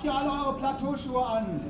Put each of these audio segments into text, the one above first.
habt ihr alle eure Plateauschuhe an?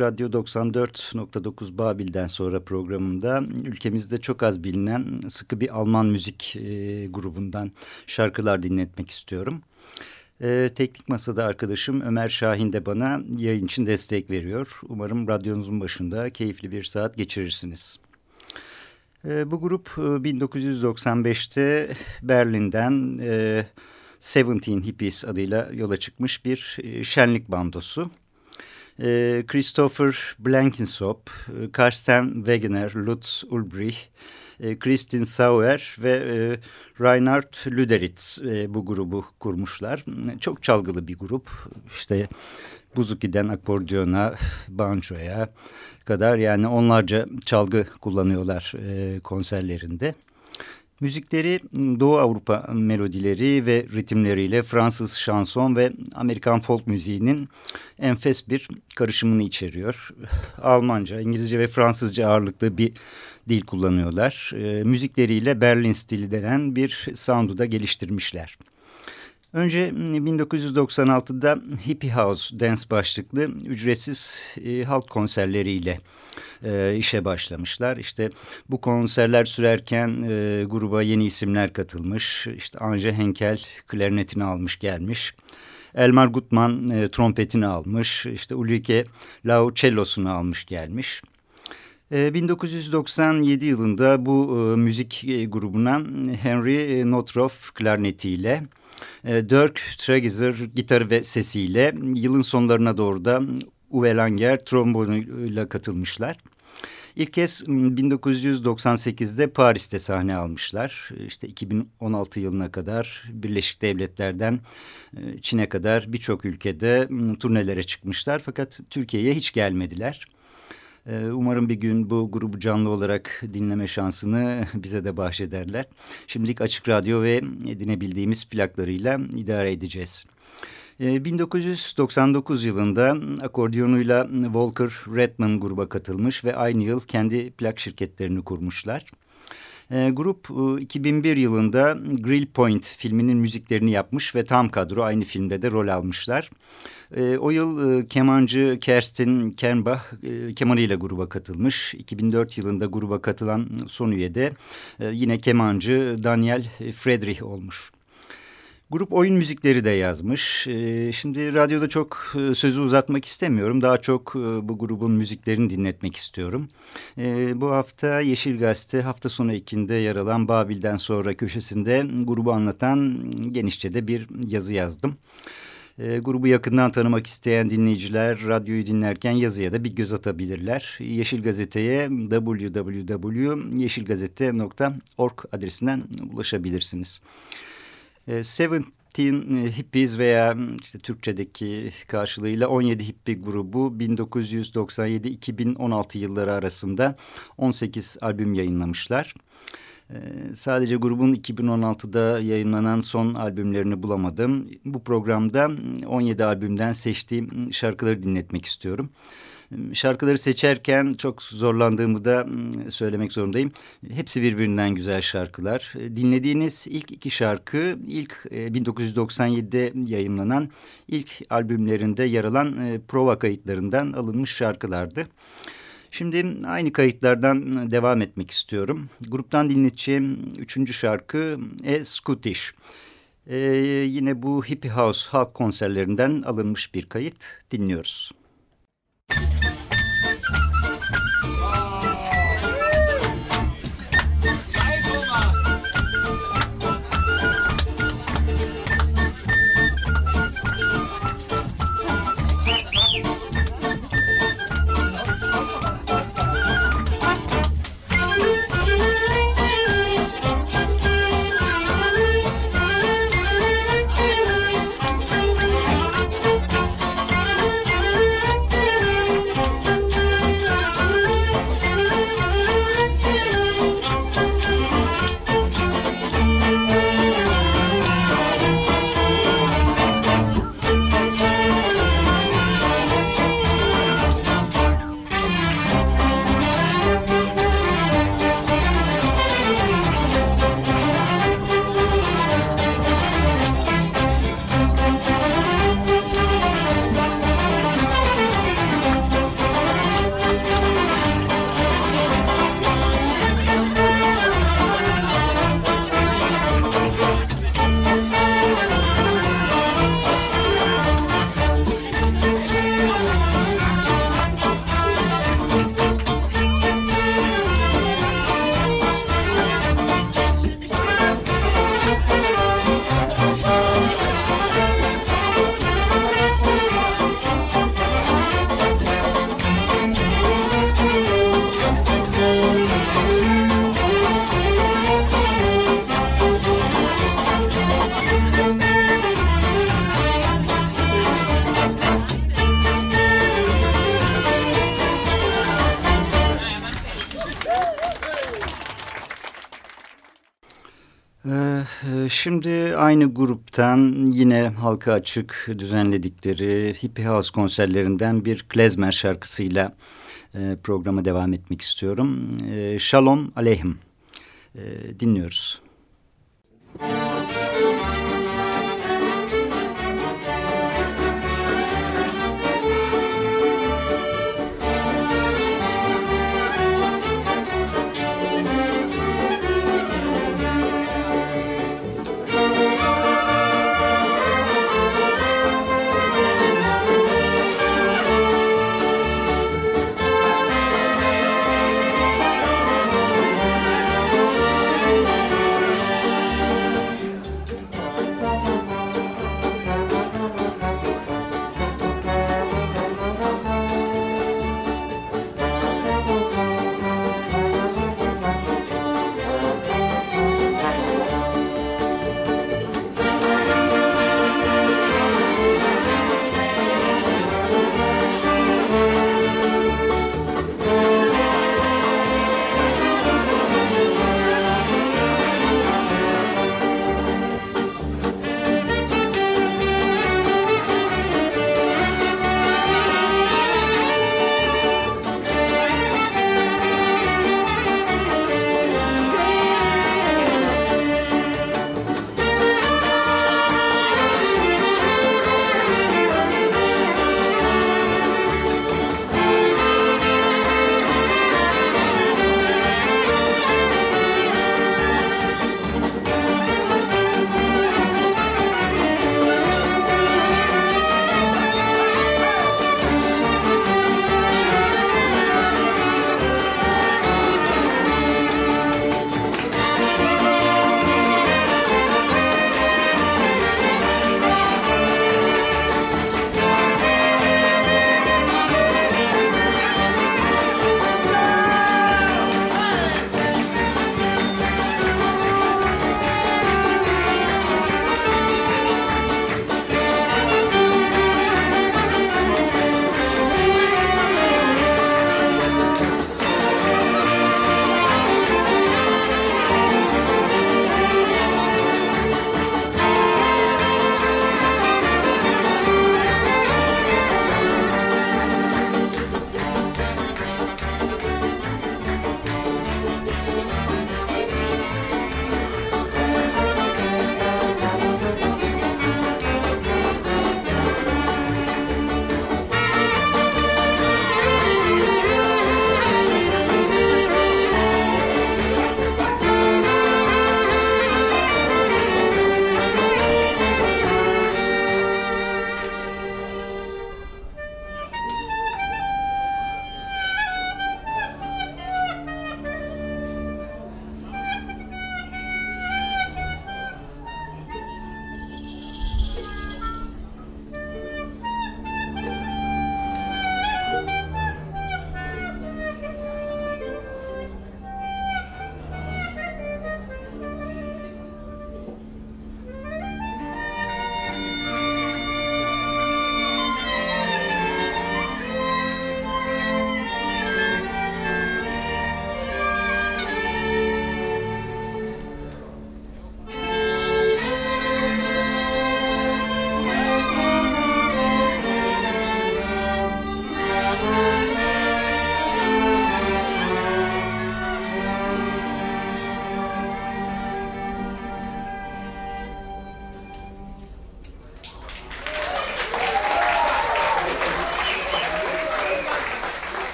Radyo 94.9 Babil'den sonra programında ülkemizde çok az bilinen sıkı bir Alman müzik e, grubundan şarkılar dinletmek istiyorum. E, teknik masada arkadaşım Ömer Şahin de bana yayın için destek veriyor. Umarım radyonuzun başında keyifli bir saat geçirirsiniz. E, bu grup e, 1995'te Berlin'den e, Seventeen Hippies adıyla yola çıkmış bir e, şenlik bandosu. E, Christopher Blankensop, e, Karsten Wegener, Lutz Ulbrich, e, Kristin Sauer ve e, Reinhard Lüderitz bu grubu kurmuşlar. Çok çalgılı bir grup. İşte buzuki'den akordiyona, banjoya kadar yani onlarca çalgı kullanıyorlar konserlerinde. Müzikleri Doğu Avrupa melodileri ve ritimleriyle Fransız şanson ve Amerikan folk müziğinin enfes bir karışımını içeriyor. Almanca, İngilizce ve Fransızca ağırlıklı bir dil kullanıyorlar. E, müzikleriyle Berlin stili denen bir sound'u da geliştirmişler. Önce 1996'da Hippie House Dance başlıklı ücretsiz e, halk konserleriyle e, işe başlamışlar. İşte bu konserler sürerken e, gruba yeni isimler katılmış. İşte Anje Henkel klarnetini almış gelmiş. Elmar Gutman e, trompetini almış. İşte Ulrike Lau cellosunu almış gelmiş. 1997 e, yılında bu e, müzik e, grubuna Henry Notroff klarnetiyle Dirk Tragizer gitarı ve sesiyle yılın sonlarına doğru da Uwe Langer trombonuyla katılmışlar. İlk kez 1998'de Paris'te sahne almışlar. İşte 2016 yılına kadar Birleşik Devletler'den Çin'e kadar birçok ülkede turnelere çıkmışlar. Fakat Türkiye'ye hiç gelmediler. Umarım bir gün bu grubu canlı olarak dinleme şansını bize de bahşederler. Şimdilik Açık Radyo ve edinebildiğimiz plaklarıyla idare edeceğiz. 1999 ee, yılında akordiyonuyla Volker Redman gruba katılmış ve aynı yıl kendi plak şirketlerini kurmuşlar. E, grup 2001 e, yılında Grill Point filminin müziklerini yapmış ve tam kadro aynı filmde de rol almışlar. E, o yıl e, kemancı Kerstin Kernbach e, kemanıyla gruba katılmış. 2004 yılında gruba katılan son üye de e, yine kemancı Daniel Friedrich olmuş. Grup oyun müzikleri de yazmış. Ee, şimdi radyoda çok e, sözü uzatmak istemiyorum. Daha çok e, bu grubun müziklerini dinletmek istiyorum. Ee, bu hafta Yeşil Gazete hafta sonu ekinde yer alan Babil'den sonra köşesinde grubu anlatan genişçe de bir yazı yazdım. E, grubu yakından tanımak isteyen dinleyiciler radyoyu dinlerken yazıya da bir göz atabilirler. Yeşil Gazete'ye www.yeşilgazete.org adresinden ulaşabilirsiniz. E, Seventeen Hippies veya işte Türkçedeki karşılığıyla 17 Hippie grubu 1997-2016 yılları arasında 18 albüm yayınlamışlar. Ee, sadece grubun 2016'da yayınlanan son albümlerini bulamadım. Bu programda 17 albümden seçtiğim şarkıları dinletmek istiyorum. Şarkıları seçerken çok zorlandığımı da ıı, söylemek zorundayım. Hepsi birbirinden güzel şarkılar. Dinlediğiniz ilk iki şarkı ilk 1997'de e, yayınlanan ilk albümlerinde yer alan e, prova kayıtlarından alınmış şarkılardı. Şimdi aynı kayıtlardan devam etmek istiyorum. Gruptan dinleteceğim üçüncü şarkı E Scottish. Ee, yine bu Hippie House halk konserlerinden alınmış bir kayıt dinliyoruz. Şimdi aynı gruptan yine halka açık düzenledikleri Hippie House konserlerinden bir klezmer şarkısıyla e, programa devam etmek istiyorum. E, Shalom Aleyhim e, dinliyoruz. Müzik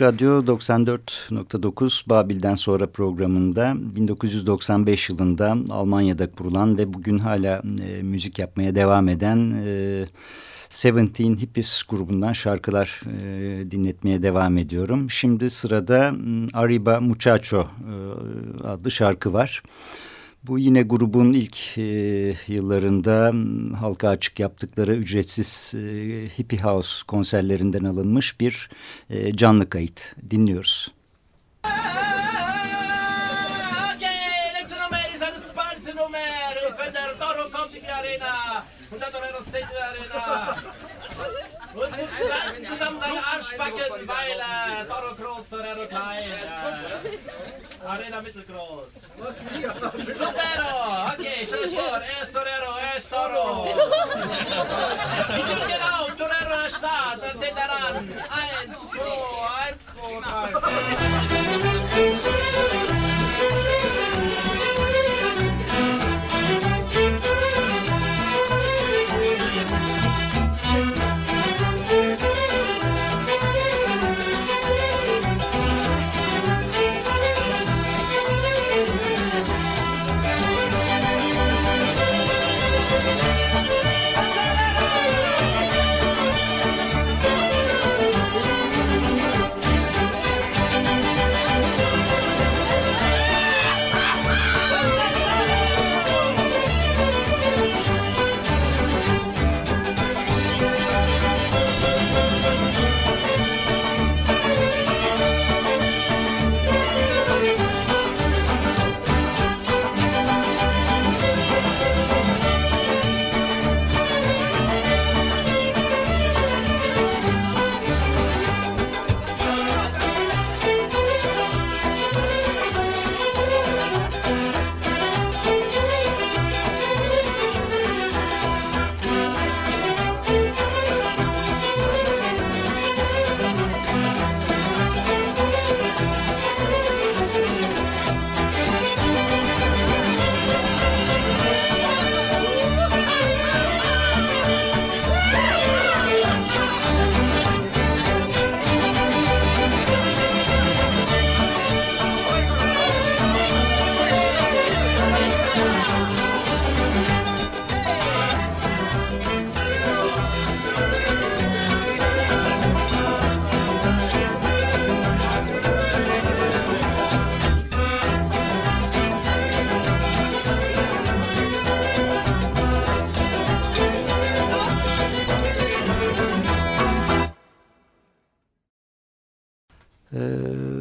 Radyo 94.9 Babil'den sonra programında 1995 yılında Almanya'da kurulan ve bugün hala e, müzik yapmaya devam eden e, Seventeen Hippies grubundan şarkılar e, dinletmeye devam ediyorum. Şimdi sırada Arriba Muchacho e, adlı şarkı var. Yine grubun ilk e, yıllarında halka açık yaptıkları ücretsiz e, Hippie House konserlerinden alınmış bir e, canlı kayıt. Dinliyoruz. Und muss zusammen seine Arschbacken, weil äh, Toro groß, Torero klein. Äh, Arena mittelgroß. Supero! Okay, stell dich vor, er ist Torero, er ist Toro. Die gehen auf, Torero er Start, dann sind er an. Eins, zwei, eins, zwei, drei.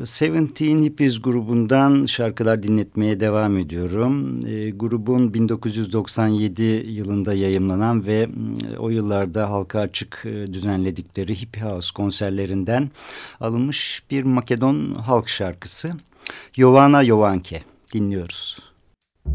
Seventeen Hippies grubundan şarkılar dinletmeye devam ediyorum. E, grubun 1997 yılında yayımlanan ve e, o yıllarda halka açık e, düzenledikleri Hippie House konserlerinden alınmış bir Makedon halk şarkısı. Jovana Jovanke dinliyoruz. Ee,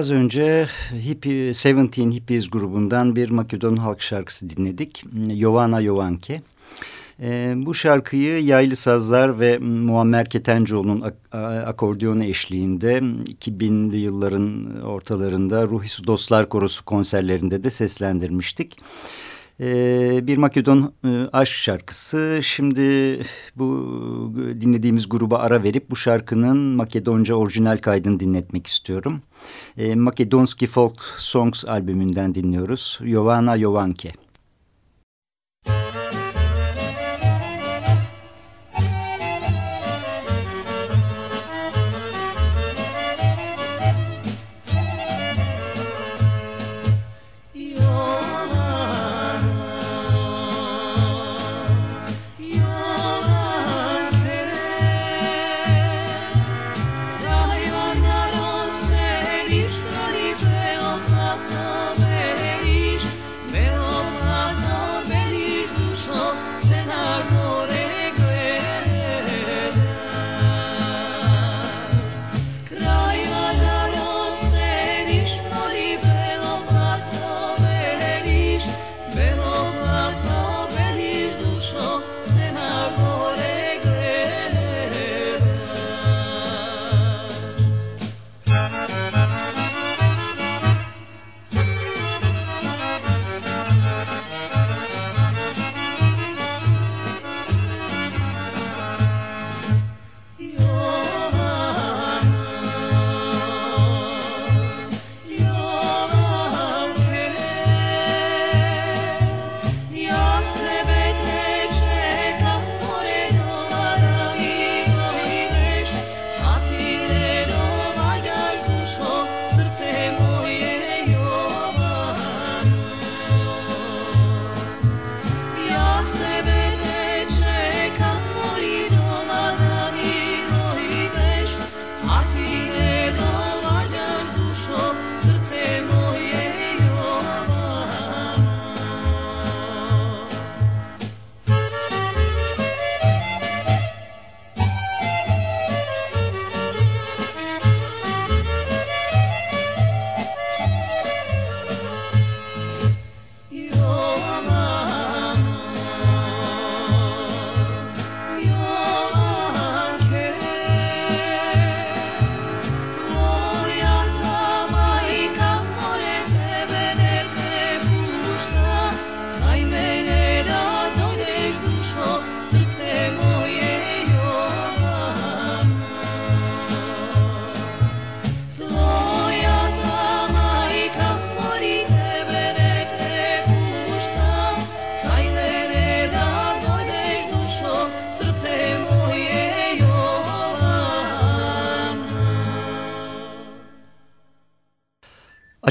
az önce Hippie, Seventeen Hippies grubundan bir Makedon halk şarkısı dinledik. Yovana Yovanke. Ee, bu şarkıyı yaylı sazlar ve Muammer Ketencoğlu'nun ak akordiyonu eşliğinde 2000'li yılların ortalarında Ruhi Dostlar Korosu konserlerinde de seslendirmiştik. Ee, bir Makedon e, aşk şarkısı. Şimdi bu dinlediğimiz gruba ara verip bu şarkının Makedonca orijinal kaydını dinletmek istiyorum. Ee, Makedonski Folk Songs albümünden dinliyoruz. Jovana Jovanke.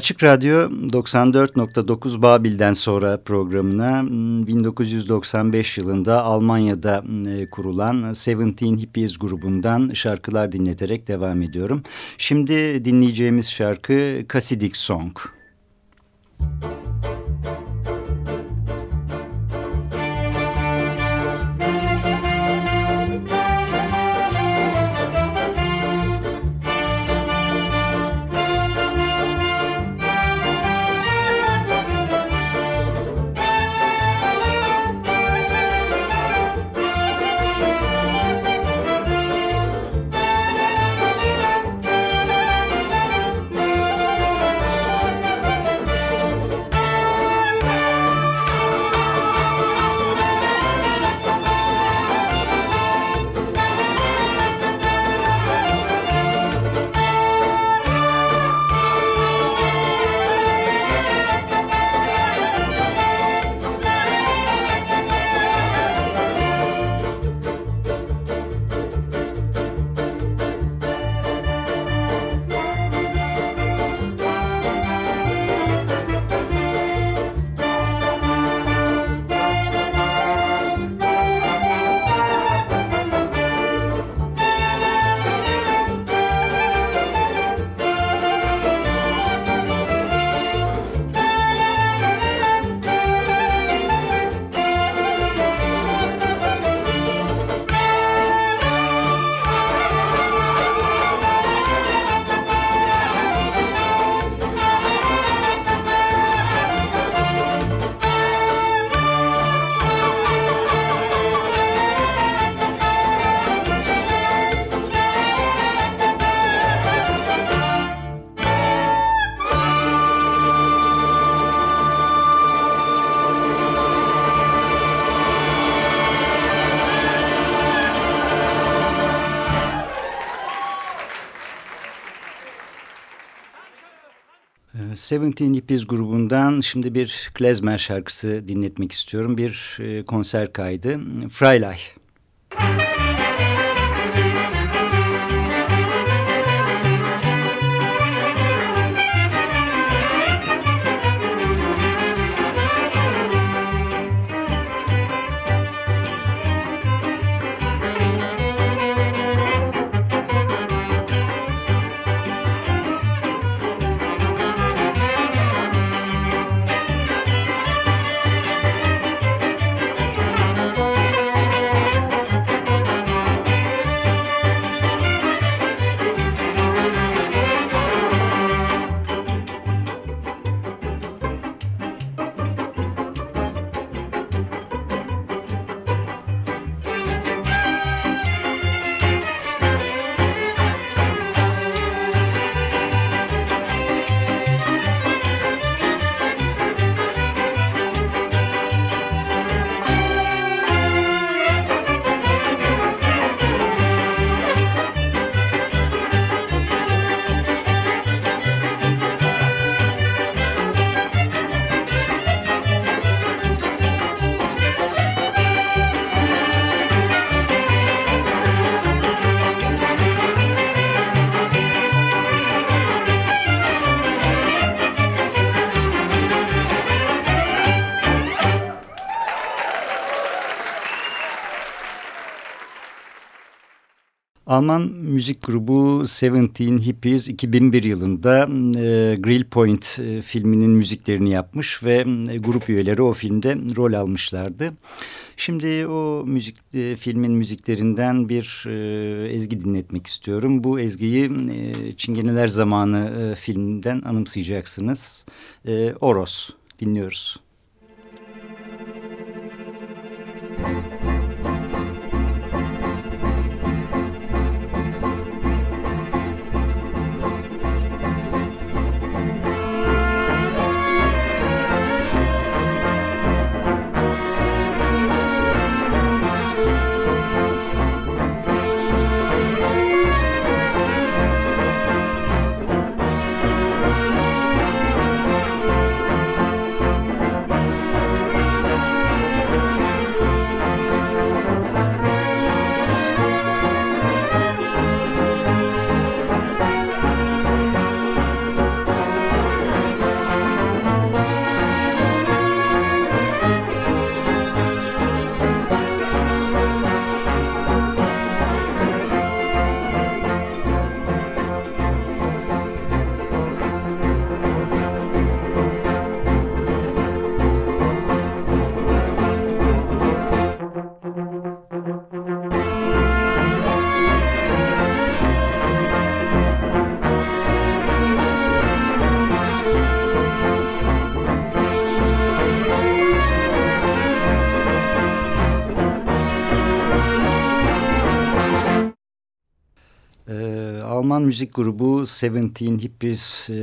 Açık Radyo 94.9 Babil'den sonra programına 1995 yılında Almanya'da e, kurulan Seventeen Hippies grubundan şarkılar dinleterek devam ediyorum. Şimdi dinleyeceğimiz şarkı Casidic Song. Müzik Seventeen Hippies grubundan şimdi bir klezmer şarkısı dinletmek istiyorum. Bir e, konser kaydı. Freilich. Alman müzik grubu Seventeen Hippies 2001 yılında e, Grill Point e, filminin müziklerini yapmış ve e, grup üyeleri o filmde rol almışlardı. Şimdi o müzik e, filmin müziklerinden bir e, ezgi dinletmek istiyorum. Bu ezgiyi e, Çingeneler Zamanı e, filminden anımsayacaksınız. E, Oros dinliyoruz. Müzik Alman müzik grubu Seventeen Hippies e,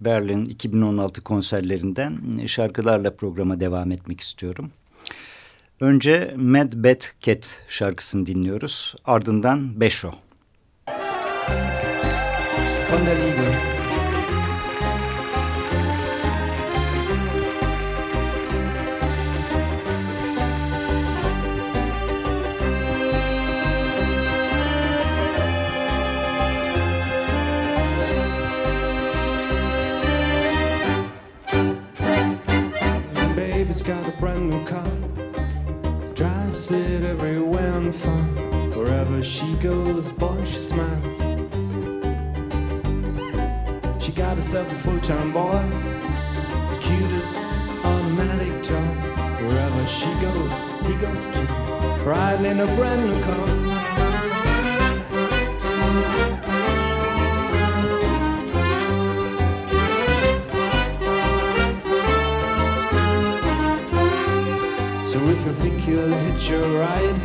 Berlin 2016 konserlerinden şarkılarla programa devam etmek istiyorum. Önce Mad Bad Cat şarkısını dinliyoruz. Ardından Beşo. Von der Liebe. Baby's got a brand new car. Drives it everywhere and far. Wherever she goes, boy, she smiles. She got herself a full-time boy, the cutest automatic toy. Wherever she goes, he goes too, riding in a brand new car. If you think you'll hit your ride,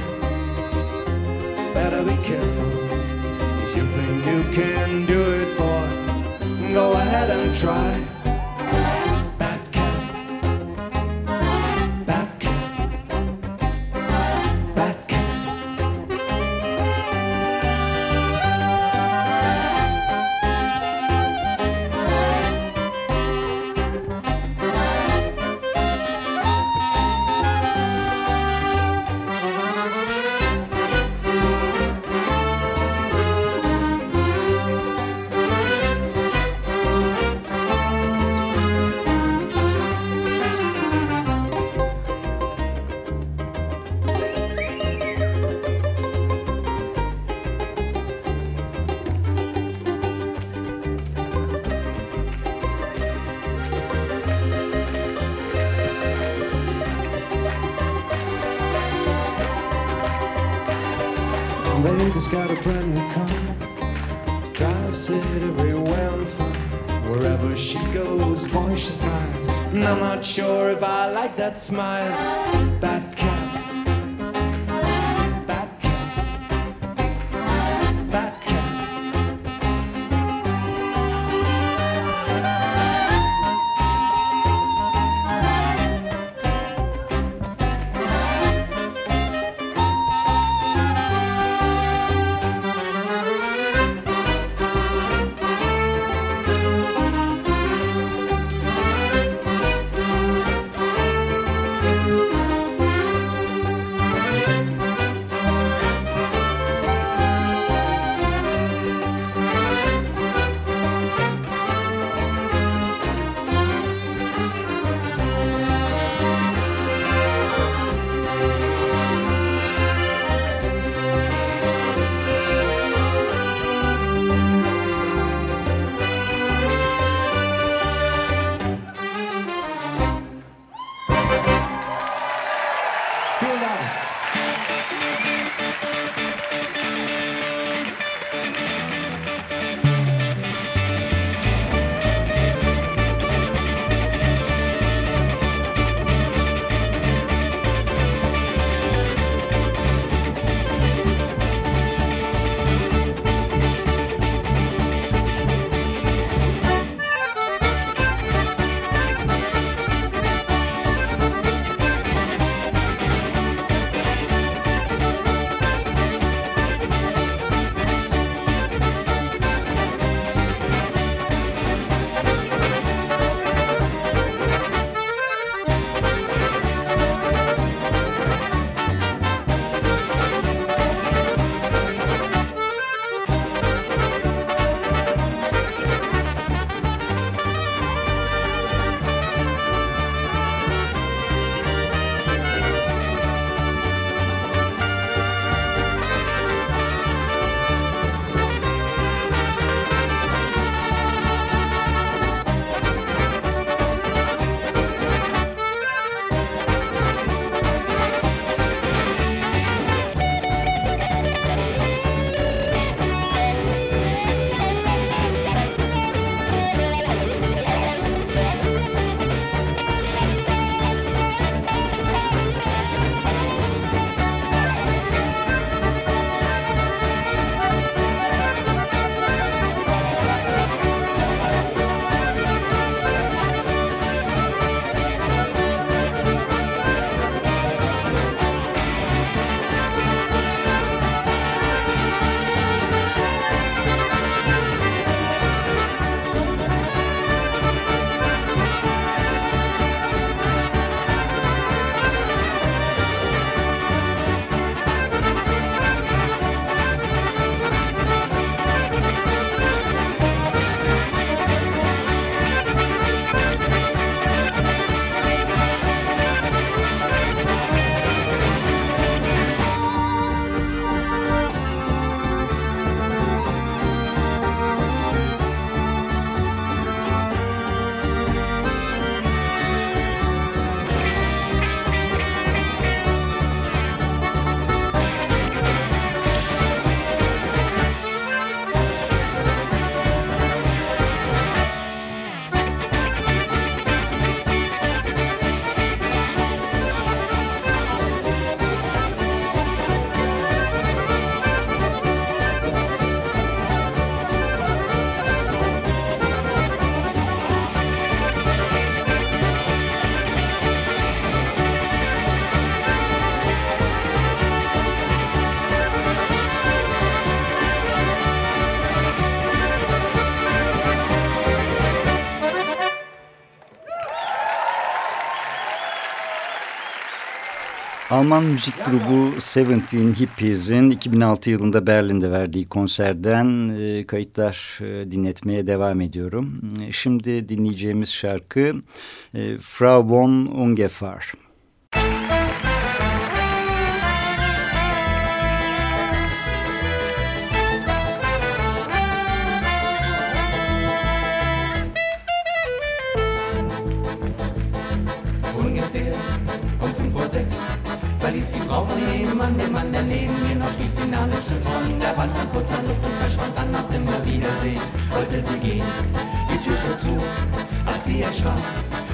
better be careful. If you think you can do it, boy, go ahead and try. Smile. Alman müzik grubu Seventeen Hippies'in 2006 yılında Berlin'de verdiği konserden e, kayıtlar e, dinletmeye devam ediyorum. E, şimdi dinleyeceğimiz şarkı e, Frau von Ungefähr. Wand, dann kurz an Luft und verschwand dann auf immer Wiedersehen. Wollte sie gehen, die Tür schlug zu, als sie erschrak.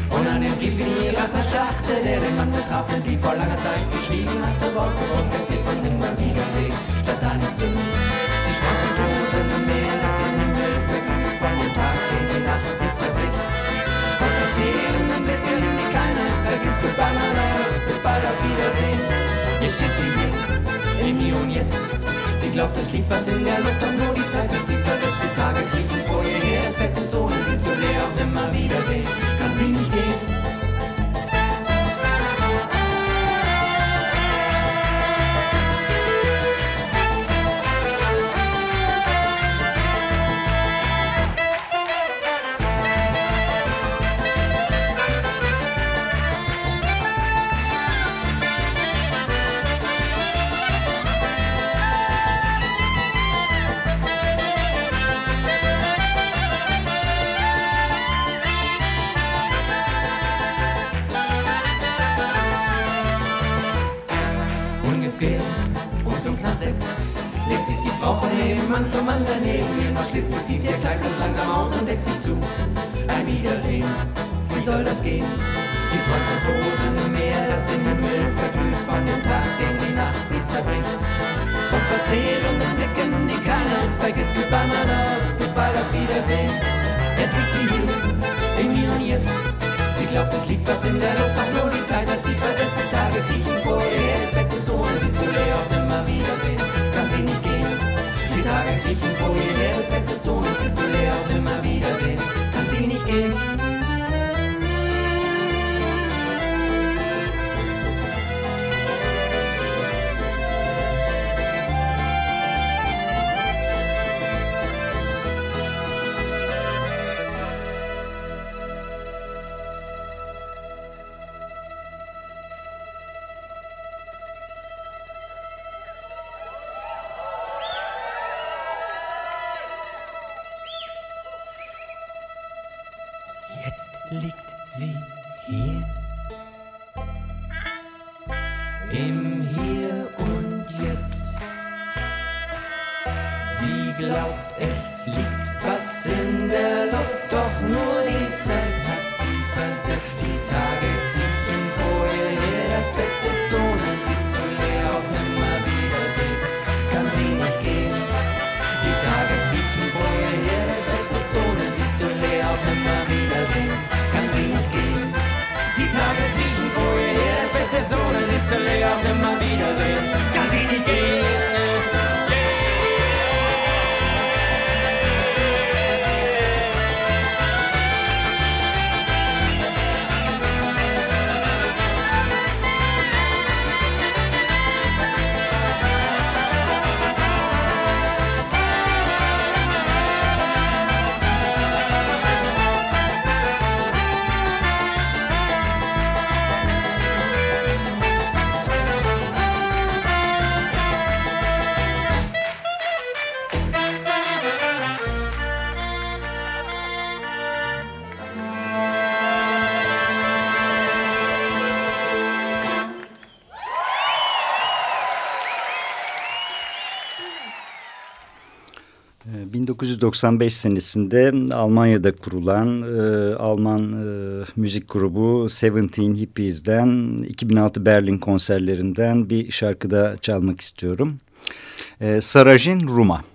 Und an den Brief in ihrer Tasche achte, der den Mann betraf, den sie vor langer Zeit geschrieben hatte, Wort für Wort erzählt von immer Wiedersehen, statt nichts Sinn. Sie sprach von tosendem Meer, das den Himmel verglüht, von dem Tag, den die Nacht nicht zerbricht. Von verzehrenden Blicken, die keiner vergisst, my love, bis bald auf Wiedersehen. Jetzt steht sie hier, im Hier und Jetzt. Glaubt, es liegt was in der Luft, und nur die Zeit hat sie versetzt. Die Tage kriechen vor ihr her, das Bett ist ohne sie zu leer, auf nimmer Wiedersehen kann sie nicht gehen. Nebenan zum Mann daneben. Noch schläft, sie zieht ihr Kleid ganz langsam aus und deckt sich zu. Ein Wiedersehen, wie soll das gehen? Sie träumt von tosendem Meer, das den Himmel verglüht, von dem Tag, den die Nacht nicht zerbricht. Von verzehrenden Blicken, die keiner vergisst, my love, bis bald auf Wiedersehen. Es liegt sie hier, im Hier und Jetzt. Sie glaubt, es liegt was in der Luft, doch nur die Zeit hat sie Nachrichten vor ihr her, des Bettes Ton und sitze leer auf immer Wiedersehen. Kann sie nicht gehen, 1995 senesinde Almanya'da kurulan e, Alman e, müzik grubu Seventeen Hippies'den 2006 Berlin konserlerinden bir şarkıda çalmak istiyorum. E, Sarajin Ruma.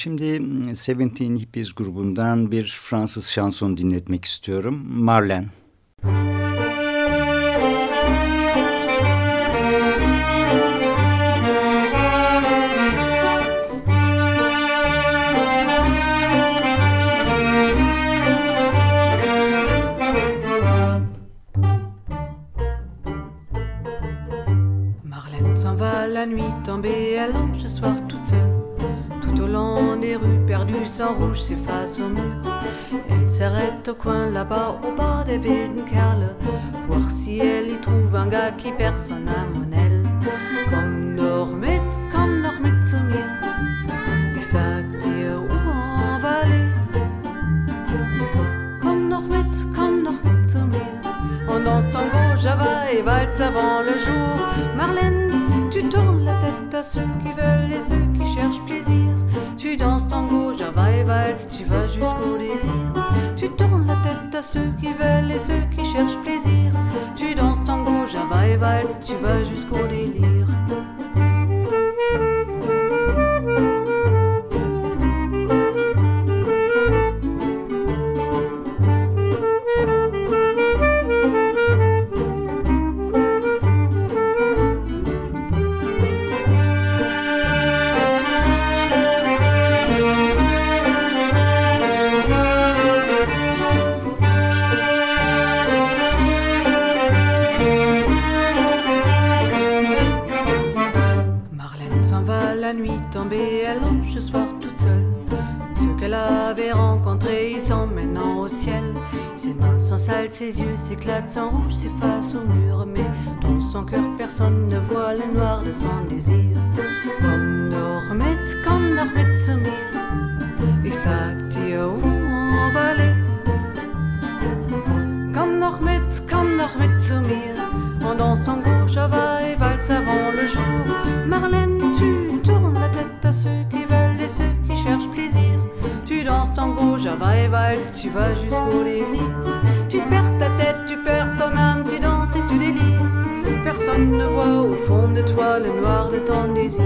Şimdi Seventeen Hippies grubundan bir Fransız şanson dinletmek istiyorum. Marlene. Sans rouge s'efface au mur. Elle s'arrête au coin là-bas, au bas des wilden Kerle, voir si elle y trouve un gars qui perd son âme elle. Comme komm noch mit zu mir. Ich sag où on va aller. Komm noch mit, komm noch. On danse tango, java et waltz avant le jour. Marlène à ceux qui veulent et ceux qui cherchent plaisir. Tu danses tango, java et valse, tu vas jusqu'au délire. Tu tournes la tête à ceux qui veulent et ceux qui cherchent plaisir. Tu danses tango, java et valse, tu vas jusqu'au délire. Ses yeux s'éclatent sans rouge s'efface au mur, mais dans son cœur personne ne voit le noir de son désir. Komm doch mit, komm doch mit zu mir, ich sag dir, où on va aller. Komm doch mit, komm doch mit zu mir, en gauche, va et valse avant le jour. Marlène, tu tournes la tête à ceux qui danses tango, java et valse, tu vas jusqu'au délire. Tu perds ta tête, tu perds ton âme, tu danses et tu délires. Personne ne voit au fond de toi le noir de ton désir.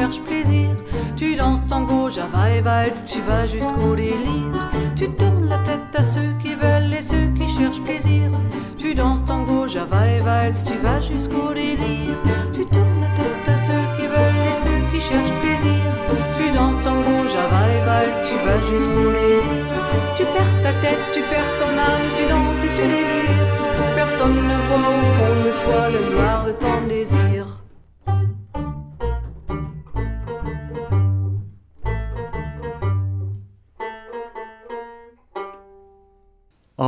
Cherchent plaisir. Tu danses tango, java et valse, tu vas jusqu'au délire. Tu tournes la tête à ceux qui veulent et ceux qui cherchent plaisir. Tu danses tango, java et valse, tu vas jusqu'au délire. Tu tournes la tête à ceux qui veulent et ceux qui cherchent plaisir. Tu danses tango, java et valse, tu vas jusqu'au délire. Tu perds ta tête, tu perds ton âme, tu danses et tu délires. Personne ne voit au fond de toi le noir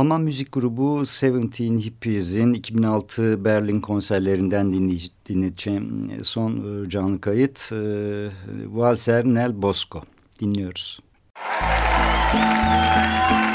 Alman müzik grubu Seventeen Hippies'in 2006 Berlin konserlerinden dinleyeceğim son e, canlı kayıt e, Valser Nel Bosco dinliyoruz. Müzik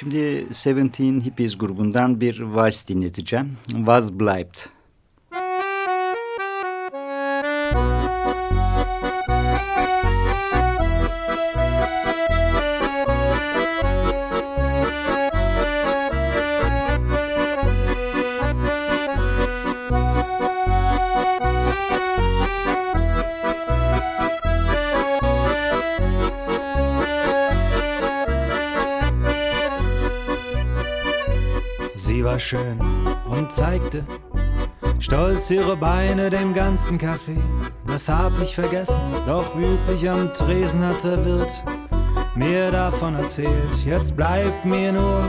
Şimdi Seventeen Hippies grubundan bir vals dinleteceğim. Was Bleibt. Zeigte stolz ihre Beine dem ganzen Café. Das hab ich vergessen, doch üblich am Tresen hat der Wirt mir davon erzählt. Jetzt bleibt mir nur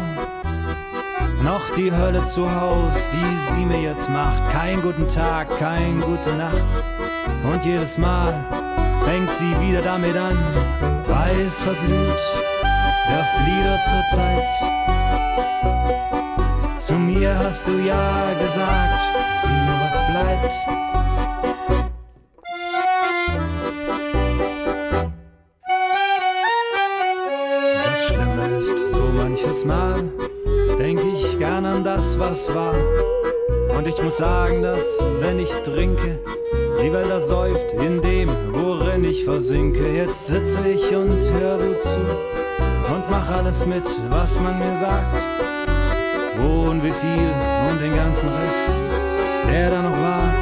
noch die Hölle zu Haus, die sie mir jetzt macht. Kein guten Tag, kein gute Nacht. Und jedes Mal fängt sie wieder damit an, weiß verblüht, der Flieder zur Zeit. Zu mir hast du ja gesagt, sieh nur was bleibt. Das Schlimme ist, so manches Mal denk ich gern an das, was war. Und ich muss sagen, dass, wenn ich trinke, die Welt ersäuft in dem, worin ich versinke. Jetzt sitze ich und hör gut zu und mach alles mit, was man mir sagt wo und wie viel und den ganzen Rest, der da noch war.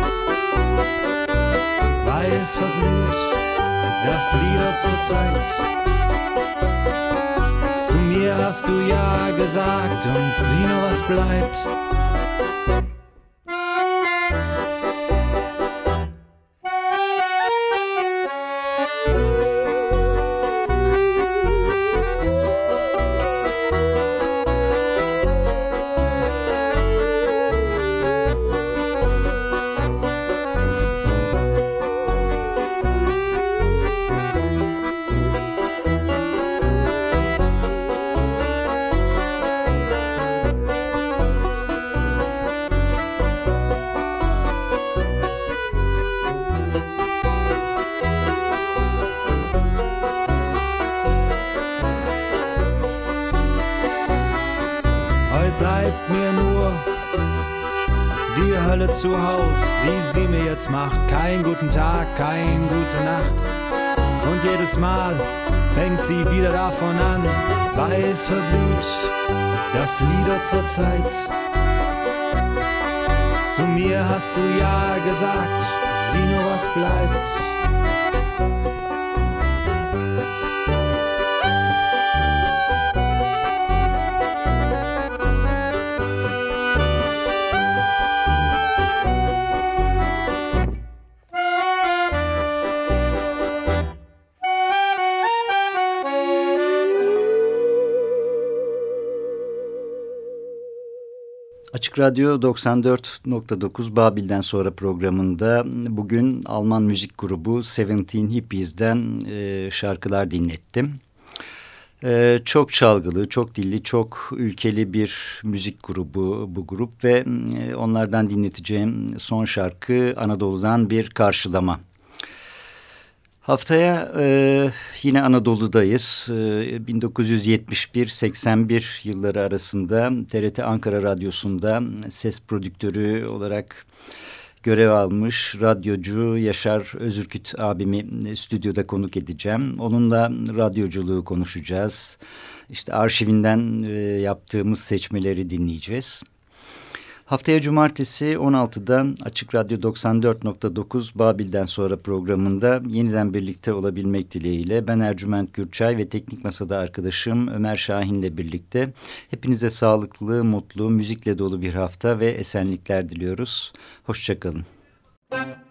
Weiß verblüht, der Flieder zur Zeit. Zu mir hast du ja gesagt und sieh nur was bleibt. Tag, kein gute Nacht. Und jedes Mal fängt sie wieder davon an, weiß verblüht, der Flieder zur Zeit. Zu mir hast du ja gesagt, sieh nur was bleibt. Radyo 94.9 Babil'den sonra programında bugün Alman müzik grubu Seventeen Hippies'den e, şarkılar dinlettim. E, çok çalgılı, çok dilli, çok ülkeli bir müzik grubu bu grup ve e, onlardan dinleteceğim son şarkı Anadolu'dan bir karşılama. Haftaya e, yine Anadolu'dayız. E, 1971-81 yılları arasında TRT Ankara Radyosu'nda ses prodüktörü olarak görev almış radyocu Yaşar Özürküt abimi stüdyoda konuk edeceğim. Onunla radyoculuğu konuşacağız. İşte arşivinden e, yaptığımız seçmeleri dinleyeceğiz. Haftaya cumartesi 16'dan Açık Radyo 94.9 Babil'den sonra programında yeniden birlikte olabilmek dileğiyle ben Ercüment Gürçay ve Teknik Masa'da arkadaşım Ömer Şahin'le birlikte hepinize sağlıklı, mutlu, müzikle dolu bir hafta ve esenlikler diliyoruz. Hoşçakalın. Müzik